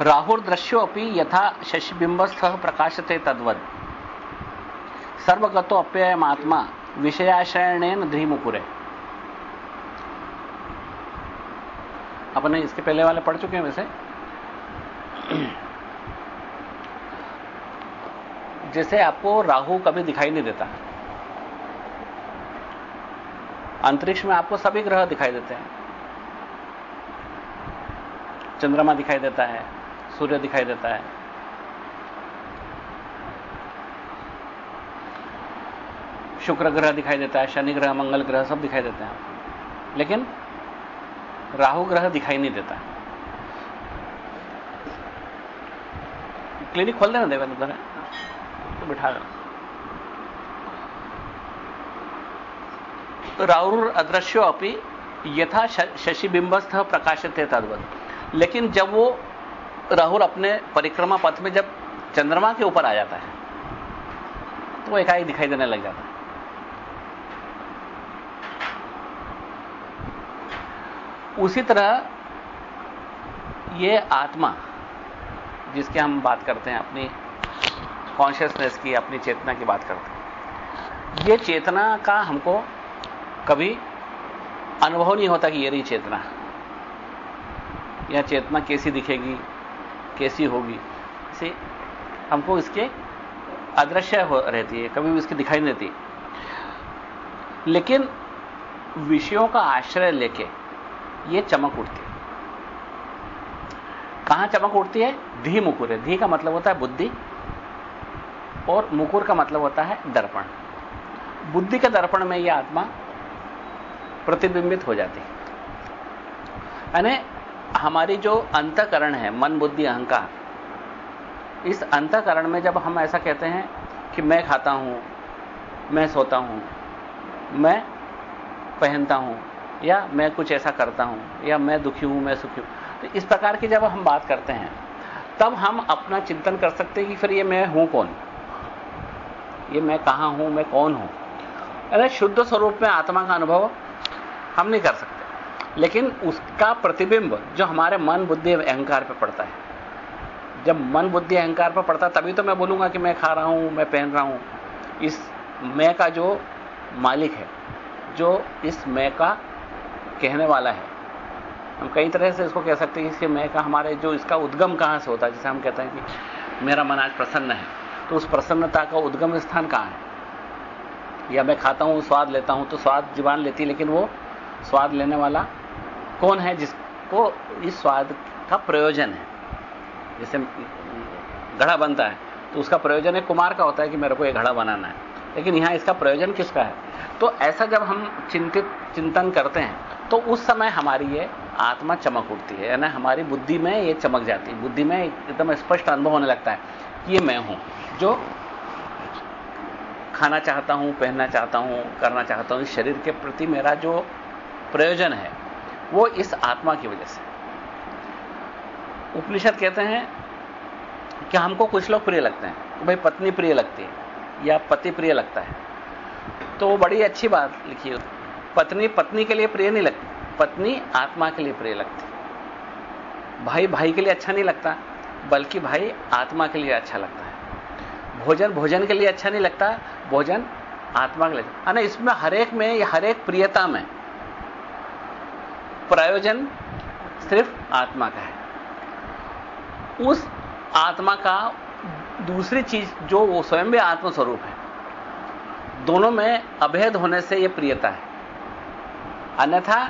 राहुर्दृश्यो अपनी यथा शशिबिंबस्थ प्रकाशते तद्वद। सर्वगतो अप्ययमात्मा विषयाश्रयणेन ध्रीमुकुरे अपने इसके पहले वाले पढ़ चुके हैं वैसे। जैसे आपको राहु कभी दिखाई नहीं देता। अंतरिक्ष में आपको सभी ग्रह दिखाई देते हैं। चंद्रमा दिखाई देता है। सूर्य दिखाई देता है। शुक्र ग्रह दिखाई देता है, शनि ग्रह, मंगल ग्रह सब दिखाई देते हैं। लेकिन राहु ग्रह दिखाई नहीं देता। क्लिनिक खोल देना देवेंद्र उधर तो बिठा देना तो राहुर अदृश्यो अपनी यथा शशिबिंबस्थ प्रकाशित है तद्वत। लेकिन जब वो राहुल अपने परिक्रमा पथ में जब चंद्रमा के ऊपर आ जाता है तो वो एकाएक दिखाई देने लग जाता है। उसी तरह ये आत्मा, जिसकी हम बात करते हैं, अपनी कॉन्शियसनेस की, अपनी चेतना की बात करते हैं, ये चेतना का हमको कभी अनुभव नहीं होता कि ये रही चेतना। या चेतना कैसी दिखेगी कैसी होगी। से हमको इसके अदृश्य हो रहती है, कभी भी इसकी दिखाई नहीं देती। लेकिन विषयों का आश्रय लेके ये चमक उठती है। कहाँ चमक उठती है? धी मुकुर है। धी का मतलब होता है बुद्धि और मुकुर का मतलब होता है दर्पण। बुद्धि के दर्पण में यह आत्मा प्रतिबिंबित हो जाती है। यानी हमारी जो अंतकरण है, मन, बुद्धि, अहंकार, इस अंतकरण में जब हम ऐसा कहते हैं कि मैं खाता हूँ, मैं सोता हूँ, मैं पहनता हूँ, या मैं कुछ ऐसा करता हूँ, या मैं दुखी हूँ, मैं सुखी हूँ तो इस प्रकार की जब हम बात करते हैं, तब हम अपना चिंतन कर सकते हैं कि फिर ये मैं हूँ कौन? ये मैं कहाँ हूँ, मैं कौन हूँ? अरे, शुद्ध स्वरूप में आत्मा का अनुभव हम नहीं कर सकते। लेकिन उसका प्रतिबिंब जो हमारे मन, बुद्धि अहंकार पर पड़ता है। जब मन, बुद्धि, अहंकार पर पड़ता तभी तो मैं बोलूँगा कि मैं खा रहा हूँ, मैं पहन रहा हूँ। इस मैं का जो मालिक है, जो इस मैं का कहने वाला है। हम कई तरह से इसको कह सकते हैं कि मैं का हमारे जो इसका उद्गम कहाँ से होता है, जैसे हम कहते हैं कि मेरा मन आज प्रसन्न है। तो उस प्रसन्नता का उद्गम स्थान कहाँ है? या मैं खाता हूँ, स्वाद लेता हूँ तो स्वाद जीवान लेती लेकिन वो स्वाद लेने वाला कौन है जिसको इस स्वाद का प्रयोजन है? जैसे घड़ा बनता है तो उसका प्रयोजन एक कुमार का होता है कि मेरे को एक घड़ा बनाना है। लेकिन यहाँ इसका प्रयोजन किसका है? तो ऐसा जब हम चिंतित, चिंतन करते हैं तो उस समय हमारी ये आत्मा चमक उठती है, यानी हमारी बुद्धि में ये चमक जाती है। बुद्धि में एकदम स्पष्ट अनुभव होने लगता है कि ये मैं हूँ, जो खाना चाहता हूँ, पहनना चाहता हूँ, करना चाहता हूँ, इस शरीर के प्रति मेरा जो प्रयोजन है वो इस आत्मा की वजह से। उपनिषद कहते हैं कि हमको कुछ लोग प्रिय लगते हैं। भाई पत्नी प्रिय लगती है, या पति प्रिय लगता है। तो वो बड़ी अच्छी बात लिखी है। पत्नी पत्नी के लिए प्रिय नहीं लगती, पत्नी आत्मा के लिए प्रिय लगती भाई भाई के लिए अच्छा नहीं लगता, बल्कि भाई आत्मा के लिए अच्छा लगता है। भोजन भोजन के लिए अच्छा नहीं लगता, भोजन आत्मा के लिए। इसमें हरेक में हरेक प्रियता में प्रयोजन सिर्फ़ आत्मा का है। उस आत्मा का दूसरी चीज़ जो वो स्वयं भी आत्मस्वरूप है, दोनों में अभेद होने से यह प्रियता है। अन्यथा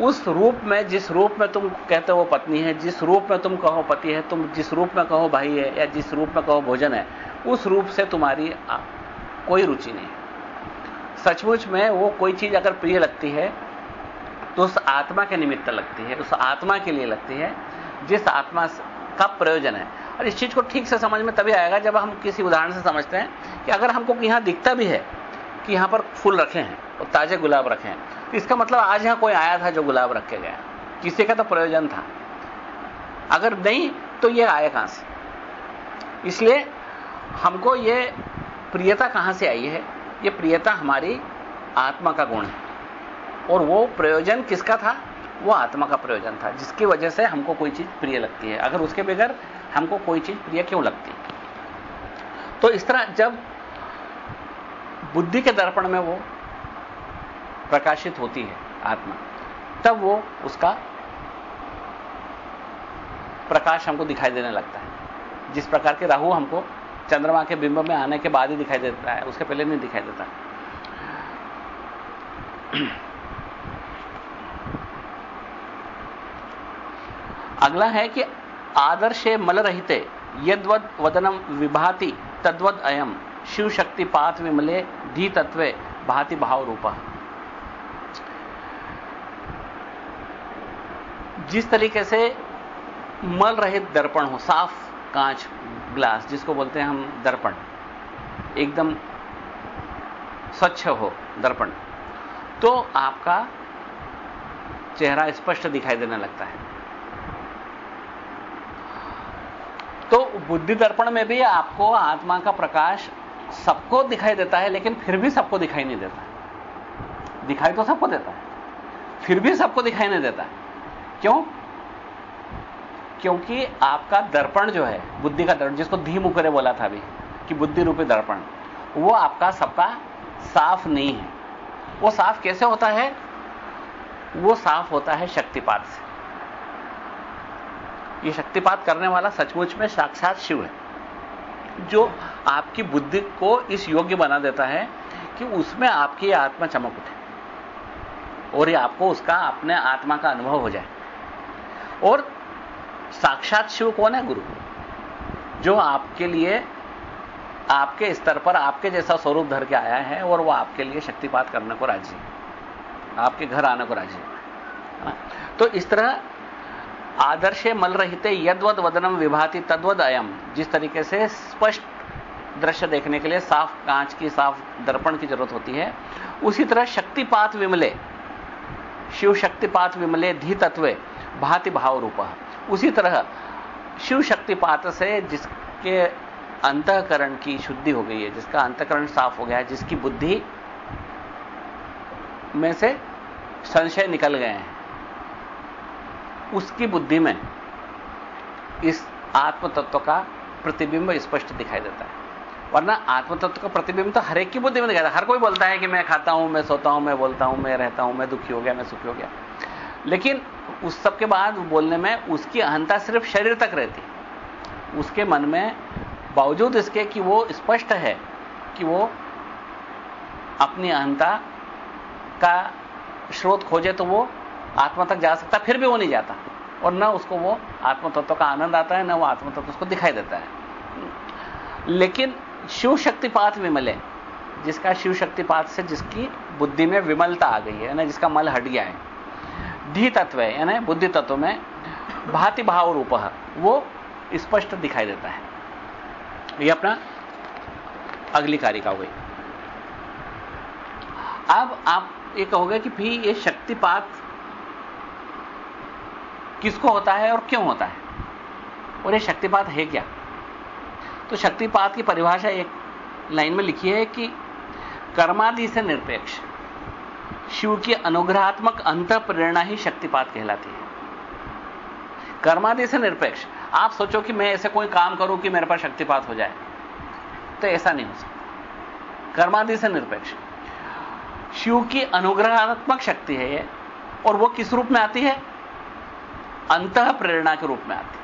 उस रूप में, जिस रूप में तुम कहते हो पत्नी है, जिस रूप में तुम कहो पति है, तुम जिस रूप में कहो भाई है, या जिस रूप में कहो भोजन है, उस रूप से तुम्हारी कोई रुचि नहीं सचमुच में वो कोई चीज़ अगर प्रिय लगती है तो उस आत्मा के निमित्त लगती है, उस आत्मा के लिए लगती है, जिस आत्मा का प्रयोजन है। और इस चीज़ को ठीक से समझ में तभी आएगा जब हम किसी उदाहरण से समझते हैं कि अगर हमको यहाँ दिखता भी है कि यहाँ पर फूल रखे हैं और ताजे गुलाब रखे हैं तो इसका मतलब आज यहाँ कोई आया था जो गुलाब रखे गए किसी का तो प्रयोजन था। अगर नहीं तो ये आए कहाँ से? इसलिए हमको ये प्रियता कहाँ से आई है? ये प्रियता हमारी आत्मा का गुण है। और वो प्रयोजन किसका था? वो आत्मा का प्रयोजन था, जिसकी वजह से हमको कोई चीज़ प्रिय लगती है। अगर उसके बगैर हमको कोई चीज़ प्रिय क्यों लगती? तो इस तरह जब बुद्धि के दर्पण में वो प्रकाशित होती है आत्मा, तब वो उसका प्रकाश हमको दिखाई देने लगता है। जिस प्रकार के राहु हमको चंद्रमा के बिंब में आने के बाद ही दिखाई देता है, उसके पहले नहीं दिखाई देता। अगला है कि आदर्शे मल रहते यदवद वदनम विभाति, तद्वद अयम शिव शक्ति पात विमले धी तत्वे भाति भाव रूप जिस तरीके से मल रहित दर्पण हो, साफ़ कांच ग्लास, जिसको बोलते हैं हम दर्पण, एकदम स्वच्छ हो दर्पण तो आपका चेहरा स्पष्ट दिखाई देने लगता है। तो बुद्धि दर्पण में भी आपको आत्मा का प्रकाश सबको दिखाई देता है, लेकिन फिर भी सबको दिखाई नहीं देता दिखाई तो सबको देता है, फिर भी सबको दिखाई नहीं देता क्यों? क्योंकि आपका दर्पण जो है, बुद्धि का दर्पण, जिसको धी मुकरे बोला था अभी, कि बुद्धि रूपी दर्पण, वो आपका सबका साफ़ नहीं है। वो साफ़ कैसे होता है? वो साफ़ होता है शक्तिपात से। ये शक्तिपात करने वाला सचमुच में साक्षात शिव है, जो आपकी बुद्धि को इस योग्य बना देता है कि उसमें आपकी आत्मा चमक उठे और ये आपको उसका, अपने आत्मा का अनुभव हो जाए। और साक्षात शिव कौन है? गुरु। जो आपके लिए, आपके स्तर पर, आपके जैसा स्वरूप धर के आया है और वो आपके लिए शक्तिपात करने को राज़ी है। आपके घर आने को राज़ी है। तो इस तरह आदर्शे मल रहते यदवद वदनम विभाति तद्वद अयम जिस तरीके से स्पष्ट दृश्य देखने के लिए साफ़ कांच की, साफ़ दर्पण की ज़रूरत होती है। उसी तरह शक्तिपात विमले शिव शक्तिपात विमले धी तत्व भाति भाव रूप उसी तरह शिव शक्तिपात से जिसके अंतकरण की शुद्धि हो गई है, जिसका अंतकरण साफ़ हो गया है, जिसकी बुद्धि में से संशय निकल गए हैं। उसकी बुद्धि में इस आत्म तत्व का प्रतिबिंब स्पष्ट दिखाई देता है। वरना आत्म तत्व का प्रतिबिंब तो हर एक की बुद्धि में दिखाई देता है। हर कोई बोलता है कि मैं खाता हूँ, मैं सोता हूँ, मैं बोलता हूँ, मैं रहता हूँ, मैं दुखी हो गया, मैं सुखी हो गया। लेकिन उस सब के बाद बोलने में उसकी अहंता सिर्फ़ शरीर तक रहती उसके मन में बावजूद इसके कि वो स्पष्ट है कि वो अपनी अहंता का स्रोत खोजे तो वो आत्मा तक जा सकता, फिर भी वो नहीं जाता। और न उसको वो आत्म तत्व का आनंद आता है, न वो आत्म तत्व उसको दिखाई देता है। लेकिन शिव शक्तिपात विमले, जिसका शिव शक्ति शक्तिपात से जिसकी बुद्धि में विमलता आ गई है ना जिसका मल हट गया है। धी तत्व है, यानी बुद्धि तत्व में भाति भाव रूप, वो स्पष्ट दिखाई देता है। ये अपना अगली कारिका हो गई। अब आप ये कहोगे कि भी ये शक्तिपात किसको होता है और क्यों होता है? और ये शक्तिपात है क्या? तो शक्तिपात की परिभाषा एक लाइन में लिखी है कि कर्मादि से निरपेक्ष, शिव की अनुग्रहात्मक अंत प्रेरणा ही शक्तिपात कहलाती है। कर्मादि से निरपेक्ष, आप सोचो कि मैं ऐसे कोई काम करूँ कि मेरे पास शक्तिपात हो जाए। तो ऐसा नहीं हो सकता। कर्मादि से निरपेक्ष, शिव की अनुग्रहात्मक शक्ति है ये, और वो किस रूप में आती है? अंत प्रेरणा के रूप में आती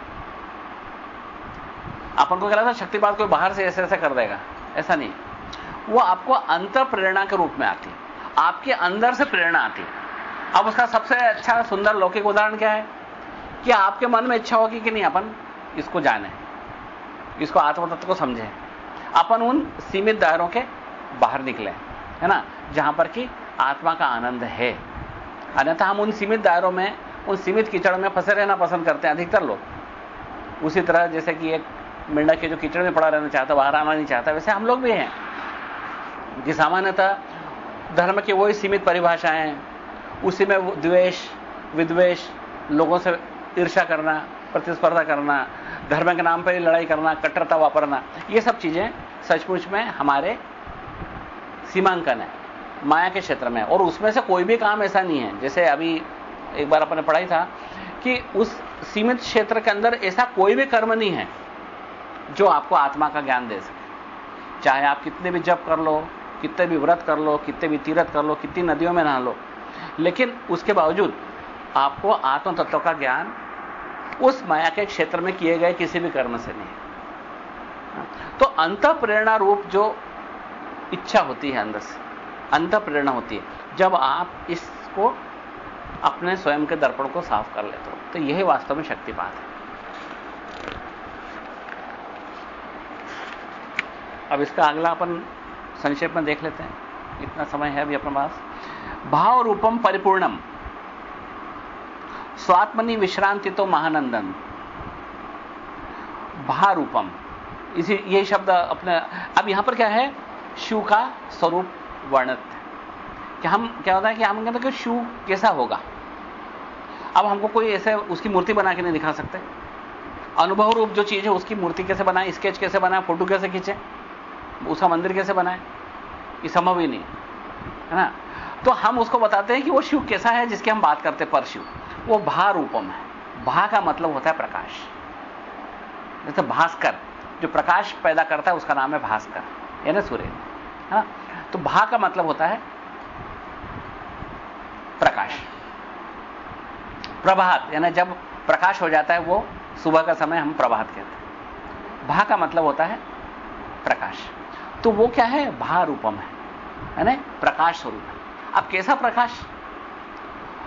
अपन को कह रहा था शक्तिपात कोई बाहर से ऐसे ऐसे कर देगा? ऐसा नहीं। वो आपको अंत प्रेरणा के रूप में आती आपके अंदर से प्रेरणा आती अब उसका सबसे अच्छा सुंदर लौकिक उदाहरण क्या है? कि आपके मन में इच्छा होगी कि नहीं, अपन इसको जाने, इसको आत्मतत्व को समझे। अपन उन सीमित दायरों के बाहर निकले, है ना? जहाँ पर कि आत्मा का आनंद है। अन्यथा हम उन सीमित दायरों में उन सीमित कीचड़ में फंसे रहना पसंद करते हैं, अधिकतर लोग। उसी तरह जैसे कि एक मेंढक के जो कीचड़ में पड़ा रहना चाहता बाहर आना नहीं चाहता, वैसे हम लोग भी हैं। कि सामान्यतः धर्म की वही सीमित परिभाषाएँ हैं। उसी में द्वेष, विद्वेष, लोगों से ईर्षा करना, प्रतिस्पर्धा करना, धर्म के नाम पर लड़ाई करना, कट्टरता वापरना, ये सब चीज़ें सचमुच में हमारे सीमांकन है, माया के क्षेत्र में और उसमें से कोई भी काम ऐसा नहीं है। जैसे अभी एक बार अपने पढ़ाई था, कि उस सीमित क्षेत्र के अंदर ऐसा कोई भी कर्म नहीं है जो आपको आत्मा का ज्ञान दे सके। चाहे आप कितने भी जप कर लो, कितने भी व्रत कर लो, कितने भी तीरथ कर लो, कितनी नदियों में नहा लो, लेकिन उसके बावजूद आपको आत्म तत्व का ज्ञान उस माया के क्षेत्र में किए गए किसी भी कर्म से नहीं तो अंत प्रेरणा रूप जो इच्छा होती है अंदर से अंत प्रेरणा होती है। जब आप इसको अपने स्वयं के दर्पण को साफ़ कर लेते हो। तो यही वास्तव में शक्तिपात है। अब इसका अगला अपन संक्षेप में देख लेते हैं। इतना समय है अभी अपने पास। भाव रूपम परिपूर्णम। स्वात्मनि विश्रांति तो महानंदन। भारूपम इसी ये शब्द अपने, अब यहाँ पर क्या है? शिव का स्वरूप वर्णित कि हम, क्या होता है कि हम कहते हैं कि शिव कैसा होगा? अब हमको कोई ऐसे उसकी मूर्ति बना के नहीं दिखा सकते। अनुभव रूप जो चीज़ है, उसकी मूर्ति कैसे बनाए, स्केच कैसे बनाए, फ़ोटो कैसे खींचे, उसका मंदिर कैसे बनाए, ये संभव ही नहीं है ना? तो हम उसको बताते हैं कि वो शिव कैसा है, जिसकी हम बात करते हैं पर शिव वो भा रूपम है। भा का मतलब होता है प्रकाश। जैसे भास्कर, जो प्रकाश पैदा करता है, उसका नाम है भास्कर। यानी सूर्य? है? ना तो भा का मतलब होता है प्रकाश। प्रभात, यानी जब प्रकाश हो जाता है, वो सुबह का समय हम प्रभात कहते हैं। भा का मतलब होता है प्रकाश। तो वो क्या है? भा रूपम है, यानी प्रकाश स्वरूप है। अब कैसा प्रकाश?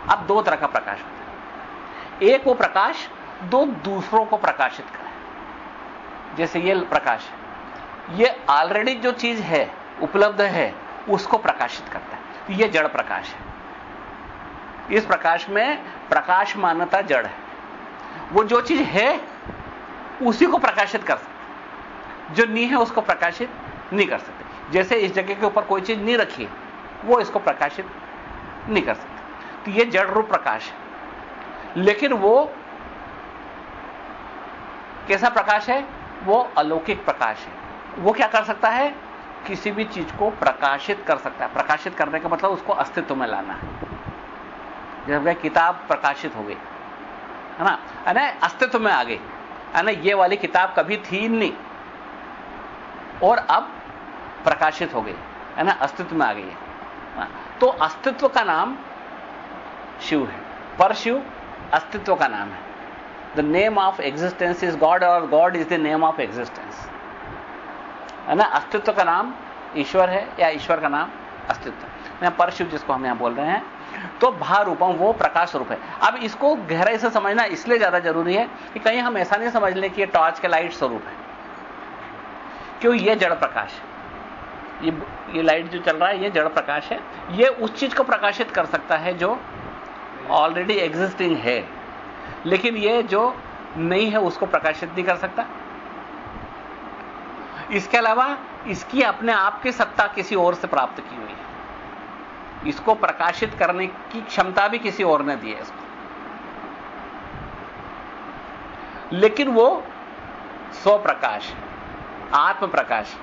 अब दो तरह का प्रकाश होता है। एक वो प्रकाश, दो दूसरों को प्रकाशित करे। जैसे ये प्रकाश है, ये ऑलरेडी जो चीज़ है, उपलब्ध है, उसको प्रकाशित करता है। तो ये जड़ प्रकाश है। इस प्रकाश में प्रकाश मान्यता जड़ है। वो जो चीज़ है, उसी को प्रकाशित कर सकते जो नहीं है, उसको प्रकाशित नहीं कर सकते। जैसे इस जगह के ऊपर कोई चीज़ नहीं रखी है, वो इसको प्रकाशित नहीं कर सकते। तो ये जड़ रूप प्रकाश है। लेकिन वो कैसा प्रकाश है? वो अलौकिक प्रकाश है। वो क्या कर सकता है? किसी भी चीज़ को प्रकाशित कर सकता है। प्रकाशित करने का मतलब उसको अस्तित्व में लाना है। जब किताब प्रकाशित हो गई। है ना? अरे, अस्तित्व में आ गई। है ना ये वाली किताब कभी थी नहीं। और अब प्रकाशित हो गई। है ना? अस्तित्व में आ गई है। तो अस्तित्व का नाम शिव है। पर शिव अस्तित्व का नाम है। The name of existence is God और God is the name of existence है ना? अस्तित्व का नाम ईश्वर है या ईश्वर का नाम अस्तित्व। परशिव जिसको हम यहाँ बोल रहे हैं तो भारूपम, वो प्रकाश रूप है। अब इसको गहराई से समझना इसलिए ज़्यादा ज़रूरी है कि कहीं हम ऐसा नहीं समझ लें कि ये टॉर्च के लाइट स्वरूप है। क्यों? ये जड़ प्रकाश है। ये ये लाइट जो चल रहा है, ये जड़ प्रकाश है। ये उस चीज़ को प्रकाशित कर सकता है जो ऑलरेडी एग्जिस्टिंग है। लेकिन ये जो नहीं है, उसको प्रकाशित नहीं कर सकता। इसके अलावा इसकी अपने आप की सत्ता किसी और से प्राप्त की हुई है। इसको प्रकाशित करने की क्षमता भी किसी और ने दी है इसको लेकिन वो स्व स्वप्रकाश आत्म प्रकाश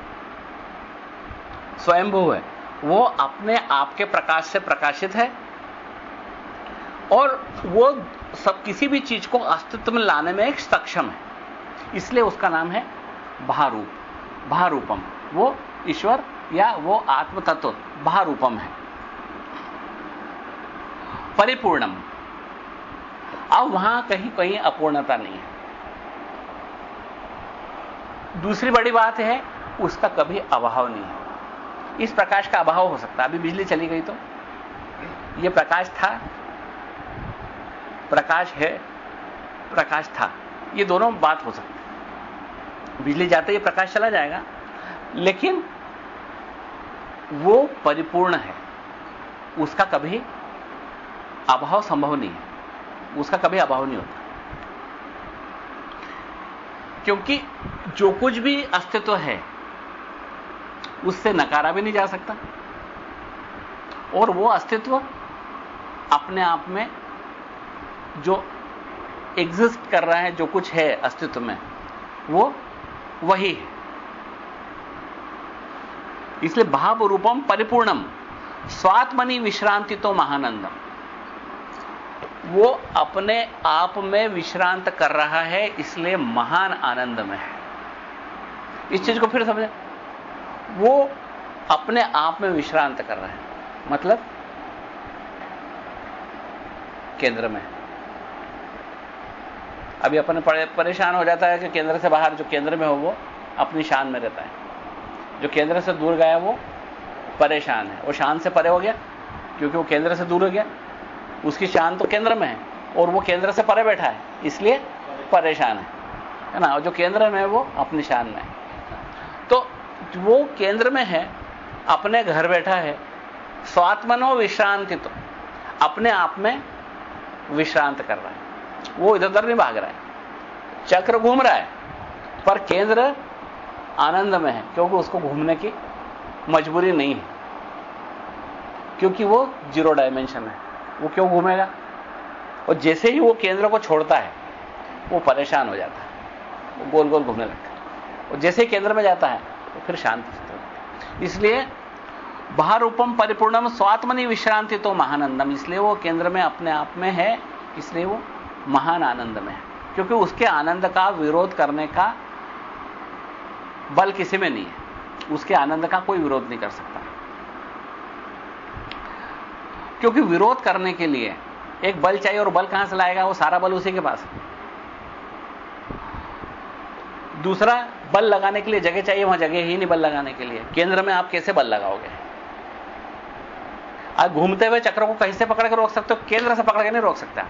स्वयंभू है। वो अपने आप के प्रकाश से प्रकाशित है और वो सब किसी भी चीज़ को अस्तित्व में लाने में एक सक्षम है। इसलिए उसका नाम है भारूप, भारूपम। वो ईश्वर या वो आत्म तत्व भारूपम है। परिपूर्णम। अब वहाँ कहीं कहीं अपूर्णता नहीं है। दूसरी बड़ी बात है, उसका कभी अभाव नहीं है। इस प्रकाश का अभाव हो सकता है। अभी बिजली चली गई तो। यह प्रकाश था। प्रकाश है, प्रकाश था। ये दोनों बात हो सकती है। बिजली जाते ही प्रकाश चला जाएगा। लेकिन वो परिपूर्ण है। उसका कभी अभाव संभव नहीं है। उसका कभी अभाव नहीं होता। क्योंकि जो कुछ भी अस्तित्व है, उससे नकारा भी नहीं जा सकता। और वो अस्तित्व अपने आप में जो एग्जिस्ट कर रहा है, जो कुछ है अस्तित्व में, वो वही है। इसलिए भाव रूपम परिपूर्णम, स्वात्मनि विश्रांति तो महानंदम। वो अपने आप में विश्रांत कर रहा है, इसलिए महान आनंद में है। इस चीज़ को फिर समझें। वो अपने आप में विश्रांत कर रहा है। मतलब केंद्र में। अभी अपन परेशान हो जाता है कि केंद्र से बाहर जो केंद्र में हो, वो अपनी शान में रहता है। जो केंद्र से दूर गया, वो परेशान है। वो शान से परे हो गया, क्योंकि वो केंद्र से दूर हो गया। उसकी शान तो केंद्र में है, और वो केंद्र से परे बैठा है, इसलिए परेशान है। है ना? और जो केंद्र में है, वो अपनी शान में है। तो वो केंद्र में है, अपने घर बैठा है, स्वात्मनो विश्रांति तो अपने आप में विश्रांत कर रहा है। वो इधर उधर नहीं भाग रहा है। चक्र घूम रहा है, पर केंद्र आनंद में है, क्योंकि उसको घूमने की मजबूरी नहीं है, क्योंकि वो ज़ीरो डायमेंशन है। वो क्यों घूमेगा? और जैसे ही वो केंद्र को छोड़ता है, वो परेशान हो जाता है। वो गोल गोल घूमने लगता है। और जैसे ही केंद्र में जाता है तो फिर शांत होता इसलिए बाहर उपम परिपूर्णम स्वात्मनि विश्रांति तो महानंदम। इसलिए वो केंद्र में अपने आप में है, इसलिए वो महान आनंद में है। क्योंकि उसके आनंद का विरोध करने का बल किसी में नहीं है। उसके आनंद का कोई विरोध नहीं कर सकता। क्योंकि विरोध करने के लिए एक बल चाहिए और बल कहाँ से लाएगा? वो सारा बल उसी के पास है। दूसरा, बल लगाने के लिए जगह चाहिए, वहाँ जगह ही नहीं बल लगाने के लिए। केंद्र में आप कैसे बल लगाओगे? आज घूमते हुए चक्र को कहीं से पकड़ के रोक सकते हो? केंद्र से पकड़ के नहीं रोक सकता।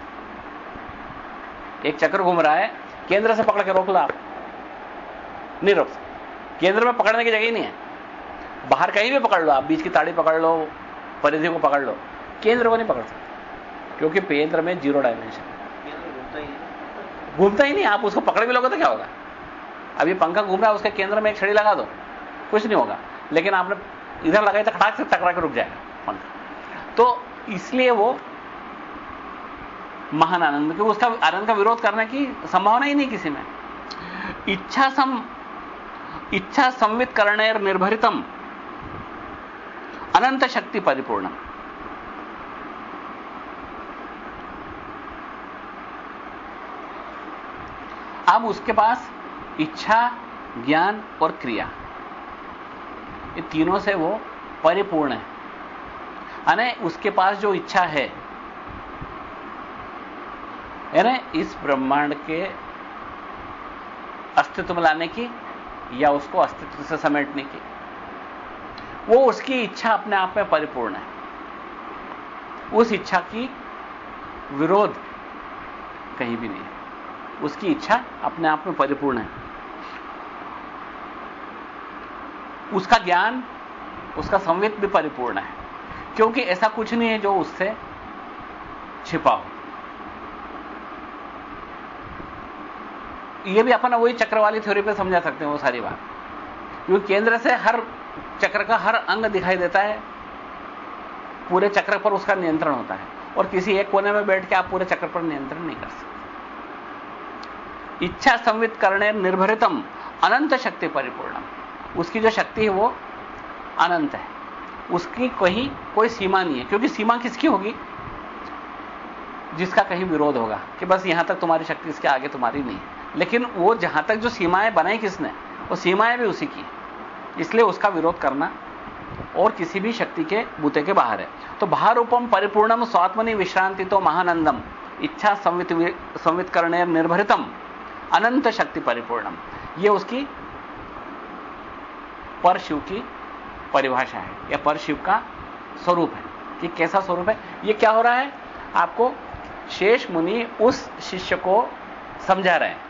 एक चक्र घूम रहा है, केंद्र से पकड़ के रोक लो आप। नहीं रोक सकते। केंद्र में पकड़ने की जगह ही नहीं है। बाहर कहीं भी पकड़ लो आप, बीच की ताड़ी पकड़ लो, परिधि को पकड़ लो। केंद्र को नहीं पकड़ सकते क्योंकि केंद्र में ज़ीरो डायमेंशन घूमता ही नहीं, आप उसको पकड़ भी लोगे तो क्या होगा? अब ये पंखा घूम रहा है, उसके केंद्र में एक छड़ी लगा दो, कुछ नहीं होगा। लेकिन आपने इधर लगाई तो खटाक से टकरा के रुक जाएगा पंखा। तो इसलिए वो महान आनंद, क्योंकि उसका आनंद का विरोध करने की संभावना ही नहीं किसी में। इच्छा सम इच्छा संवित करणे निर्भरितम, अनंत शक्ति परिपूर्ण अब उसके पास इच्छा, ज्ञान और क्रिया। ये तीनों से वो परिपूर्ण है। यानी उसके पास जो इच्छा है, यानी इस ब्रह्मांड के अस्तित्व में लाने की या उसको अस्तित्व से समेटने की, वो उसकी इच्छा अपने आप में परिपूर्ण है। उस इच्छा की विरोध कहीं भी नहीं उसकी इच्छा अपने आप में परिपूर्ण है। उसका ज्ञान, उसका संवेद भी परिपूर्ण है। क्योंकि ऐसा कुछ नहीं है जो उससे छिपा हो। यह भी अपन वही चक्र वाली थ्योरी पे समझा सकते हैं वो सारी बात। क्योंकि केंद्र से हर चक्र का हर अंग दिखाई देता है। पूरे चक्र पर उसका नियंत्रण होता है। और किसी एक कोने में बैठ के आप पूरे चक्र पर नियंत्रण नहीं कर सकते। इच्छा संवित करने निर्भरितम, अनंत शक्ति परिपूर्णम। उसकी जो शक्ति है वो अनंत है। उसकी कहीं कोई सीमा नहीं है, क्योंकि सीमा किसकी होगी? जिसका कहीं विरोध होगा कि बस यहाँ तक तुम्हारी शक्ति इसके आगे तुम्हारी नहीं लेकिन वो जहाँ तक जो सीमाएँ बनाई किसने, वो सीमाएँ भी उसी की इसलिए उसका विरोध करना और किसी भी शक्ति के बूते के बाहर है। तो बाहर उपम परिपूर्णम स्वात्मनि विश्रांति तो महानंदम। इच्छा संवित संवित करने निर्भरितम। अनंत शक्ति परिपूर्णम। यह उसकी परशिव की परिभाषा है। या परशिव का स्वरूप है। कि कैसा स्वरूप है? यह क्या हो रहा है? आपको शेष मुनि उस शिष्य को समझा रहे हैं।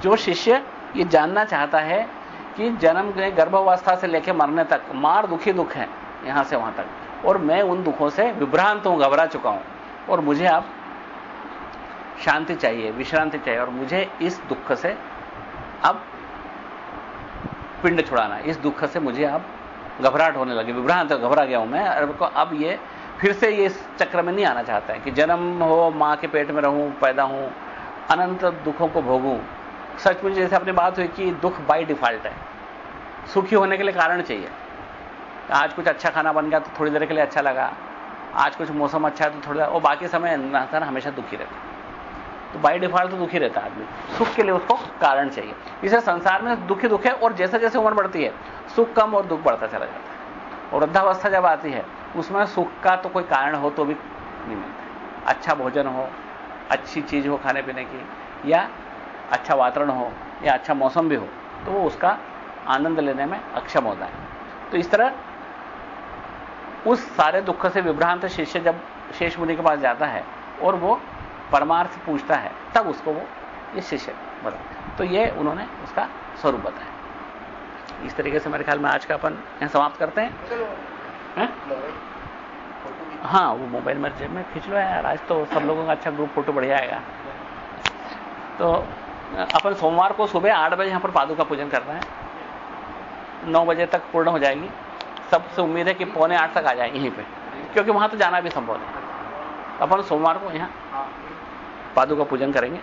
जो शिष्य ये जानना चाहता है कि जन्म के गर्भावस्था से लेकर मरने तक मार दुखी दुख है यहाँ से वहाँ तक। और मैं उन दुखों से विभ्रांत हूँ, घबरा चुका हूँ। और मुझे आप शांति चाहिए, विश्रांति चाहिए। और मुझे इस दुख से अब पिंड छुड़ाना, इस दुख से मुझे अब घबराहट होने लगी, विभ्रांत, घबरा गया हूँ मैं। अब ये, फिर से ये इस चक्र में नहीं आना चाहता है कि जन्म हो, माँ के पेट में रहूँ, पैदा हूँ, अनंत दुखों को भोगूं। सचमुच जैसे अपनी बात हुई कि दुख बाई डिफ़ॉल्ट है। सुखी होने के लिए कारण चाहिए। आज कुछ अच्छा खाना बन गया तो थोड़ी देर के लिए अच्छा लगा। आज कुछ मौसम अच्छा है तो थोड़ा, और बाकी समय इंसान हमेशा दुखी रहता। तो बाई डिफ़ॉल्ट तो दुखी रहता आदमी। सुख के लिए उसको कारण चाहिए। इसे संसार में दुखी दुख है और जैसे जैसे उम्र बढ़ती है, सुख कम और दुख बढ़ता चला जाता है। और वृद्धावस्था जब आती है, उसमें सुख का तो कोई कारण हो तो भी नहीं मिलता अच्छा भोजन हो, अच्छी चीज़ हो खाने पीने की, या अच्छा वातावरण हो, या अच्छा मौसम भी हो तो वो उसका आनंद लेने में अक्षम होता है। तो इस तरह उस सारे दुख से विभ्रांत शिष्य जब, शेष मुनि के पास जाता है, और वो परमार्थ पूछता है तब उसको वो ये शिष्य बता तो ये उन्होंने उसका स्वरूप बताया। इस तरीके से मेरे ख्याल में आज का अपन यहाँ समाप्त करते हैं। है? हाँ वो मोबाइल में जेब में खींच लो यार आज तो सब लोगों का अच्छा ग्रुप फ़ोटो बढ़िया आएगा। तो अपन सोमवार को सुबह आठ बजे यहाँ पर पादू का पूजन कर रहे हैं। नौ बजे तक पूर्ण हो जाएगी। सबसे उम्मीद है कि पौने आठ तक आ जाए यहीं पे क्योंकि वहाँ तो जाना भी संभव है। अपन सोमवार को यहाँ पादुका पूजन करेंगे।